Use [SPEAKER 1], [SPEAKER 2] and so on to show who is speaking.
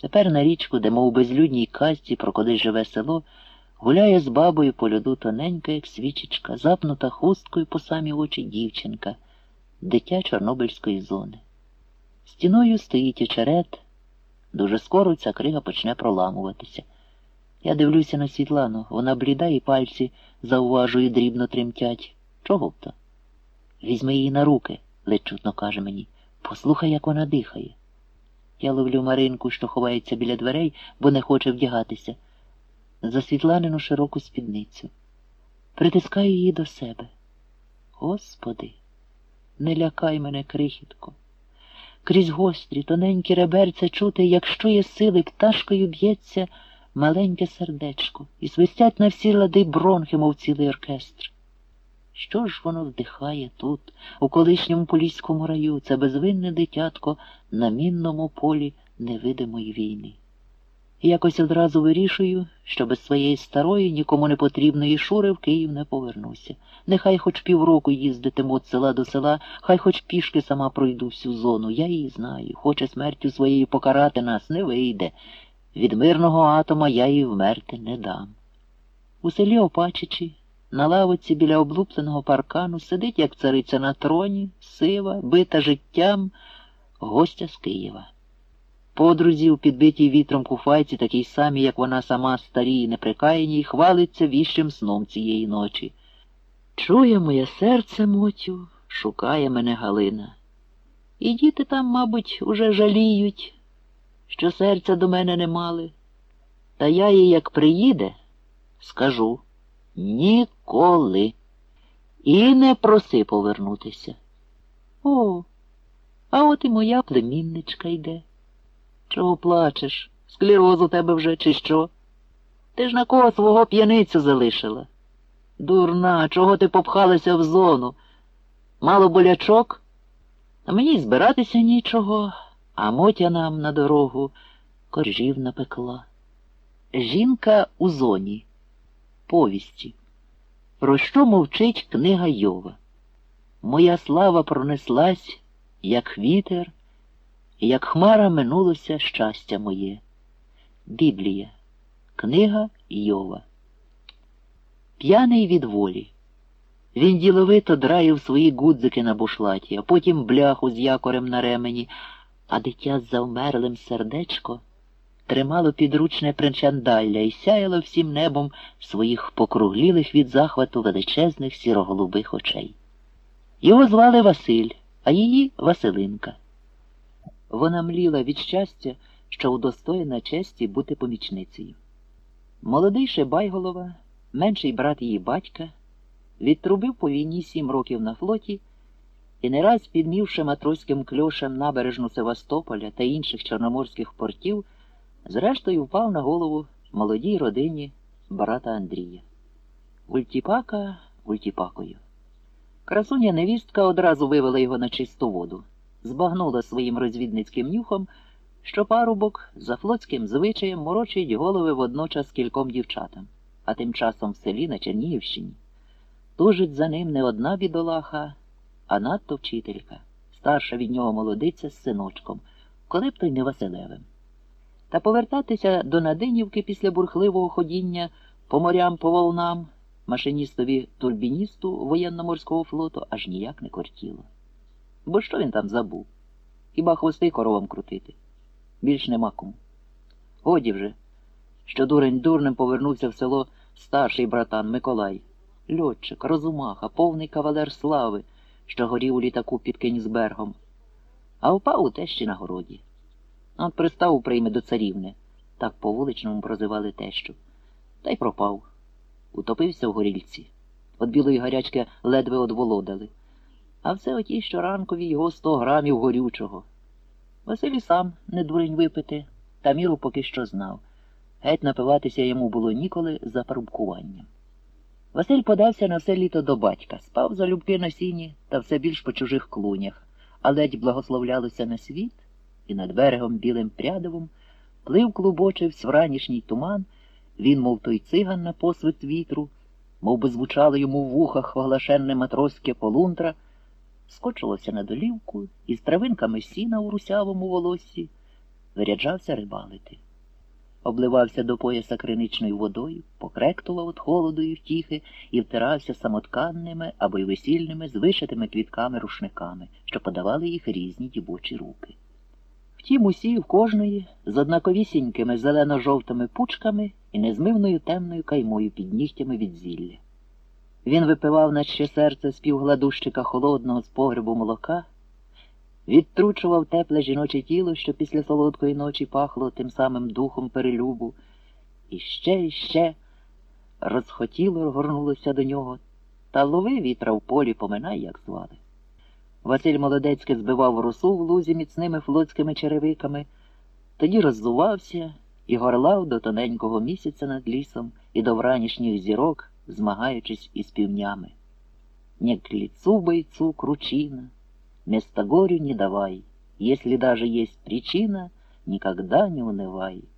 [SPEAKER 1] Тепер на річку, де мов безлюдній казці, про коли живе село, гуляє з бабою по льоду тоненька, як свічечка, запнута хусткою по самі очі дівчинка, дитя Чорнобильської зони. Стіною стоїть очерет. Дуже скоро ця крига почне проламуватися. Я дивлюся на Світлану, вона бліда і пальці, зауважую, дрібно тремтять. Чого б то? Візьми її на руки, ледь чутно каже мені. Послухай, як вона дихає. Я ловлю Маринку, що ховається біля дверей, бо не хоче вдягатися, за Світланину широку спідницю. Притискаю її до себе. Господи, не лякай мене, крихітко. Крізь гострі, тоненькі реберця чути, якщо є сили, пташкою б'ється маленьке сердечко, і свистять на всі лади бронхи, мов цілий оркестр. Що ж воно вдихає тут, у колишньому поліському раю, це безвинне дитятко на мінному полі невидимої війни? Якось одразу вирішую, що без своєї старої, нікому не потрібної шури в Київ не повернуся. Нехай хоч півроку їздитиму від села до села, хай хоч пішки сама пройду всю зону. Я її знаю. Хоче смертю своєю покарати нас, не вийде. Від мирного атома я їй вмерти не дам. У селі Опачичі, на лавиці біля облупленого паркану, сидить, як цариця на троні, сива, бита життям, гостя з Києва. Подрузі у підбитій вітром куфайці, такій самі, як вона сама старі і неприкаяній, хвалиться віщим сном цієї ночі. Чує моє серце, Мотю, шукає мене Галина. І діти там, мабуть, уже жаліють, що серця до мене не мали. Та я їй, як приїде, скажу ніколи. І не проси повернутися. О, а от і моя племінничка йде. Чого плачеш? Склероз у тебе вже, чи що? Ти ж на кого свого п'яницю залишила? Дурна, чого ти попхалася в зону? Мало болячок? А мені й збиратися нічого, а мотя нам на дорогу коржів напекла. Жінка у зоні. Повісті. Про що мовчить книга Йова? Моя слава пронеслась, як вітер, як хмара минулося щастя моє. Біблія. Книга Йова. П'яний від волі. Він діловито драїв свої гудзики на бушлаті, а потім бляху з якорем на ремені, а дитя з завмерлим сердечко тримало підручне причандалля і сяяло всім небом своїх покруглілих від захвату величезних сіроголубих очей. Його звали Василь, а її Василинка. Вона мліла від щастя, що удостоєна честі бути помічницею. Молодий Шебайголова, менший брат її батька, відтрубив по війні сім років на флоті і не раз підмівши матроським кльошем набережну Севастополя та інших чорноморських портів, зрештою впав на голову молодій родині брата Андрія. Ультіпака ультіпакою. Красуня невістка одразу вивела його на чисту воду, збагнула своїм розвідницьким нюхом, що парубок за флотським звичаєм морочить голови водночас кільком дівчатам, а тим часом в селі на Чернігівщині. Тужить за ним не одна бідолаха, а надто вчителька, старша від нього молодиця з синочком, коли б той не Василевим. Та повертатися до Надинівки після бурхливого ходіння по морям, по волнам, машиністові турбіністу воєнно-морського флоту аж ніяк не кортіло. Бо що він там забув? Хіба хвости коровам крутити? Більш нема кому. Годі вже, що дурень дурнем повернувся в село старший братан Миколай, льотчик, розумаха, повний кавалер слави, що горів у літаку під Кенісбергом, а впав у тещі на городі. От приставу прийме до царівни, так по вуличному прозивали тещу, та й пропав. Утопився в горільці. От білої гарячки ледве одволодали. А все оті щоранкові його сто грамів горючого. Василь сам не дурень випити, та міру поки що знав. Геть напиватися йому було ніколи за парубкуванням. Василь подався на все літо до батька, спав залюбки на сіні та все більш по чужих клунях, а ледь благословлялося на світ, і над берегом білим прядовом плив клубочивсь вранішній туман, він, мов той циган на посвит вітру, мов би звучало йому в вухах оглашенне матроське полунтра, скочилося на долівку із травинками сіна у русявому волоссі, виряджався рибалити. Обливався до пояса криничною водою, покректував від холоду і втіхи і втирався самотканними або й весільними з вишитими квітками рушниками, що подавали їх різні дібочі руки. Втім, усі кожної з однаковісінькими зелено-жовтими пучками і незмивною темною каймою під нігтями від зілля. Він випивав наче серце з півгладущика холодного з погребу молока, відтручував тепле жіноче тіло, що після солодкої ночі пахло тим самим духом перелюбу, і ще, і ще розхотіло горнулося до нього, та лови вітра в полі поминай, як звали. Василь Молодецький збивав росу в лузі міцними флотськими черевиками, тоді роззувався і горлав до тоненького місяця над лісом і до вранішніх зірок, змагаючись із півнями. Не к лицу бойцу кручина, место горю не давай, если даже есть причина, никогда не унывай.